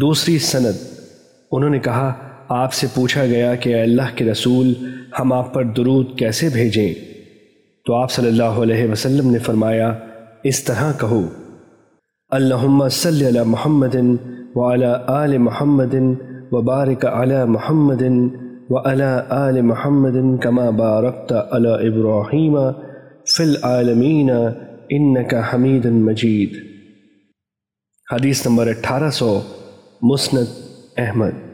دوسری سند۔ انہوں نے کہا، آپ سے پوچھا گیا کہ اے اللہ کے رسول، ہم آپ پر درود کیسے بھیجیں؟ تو آپ صلی اللہ علیہ وسلم نے فرمایا، اس طرح کہو۔ اللہم صلی علی محمد وعلی آل محمد وبارک علی محمد وعلی آل محمد کما بارکت علی ابراہیم فی العالمین انکا حمید مجید۔ حدیث نمبر اٹھارہ سو مسند احمد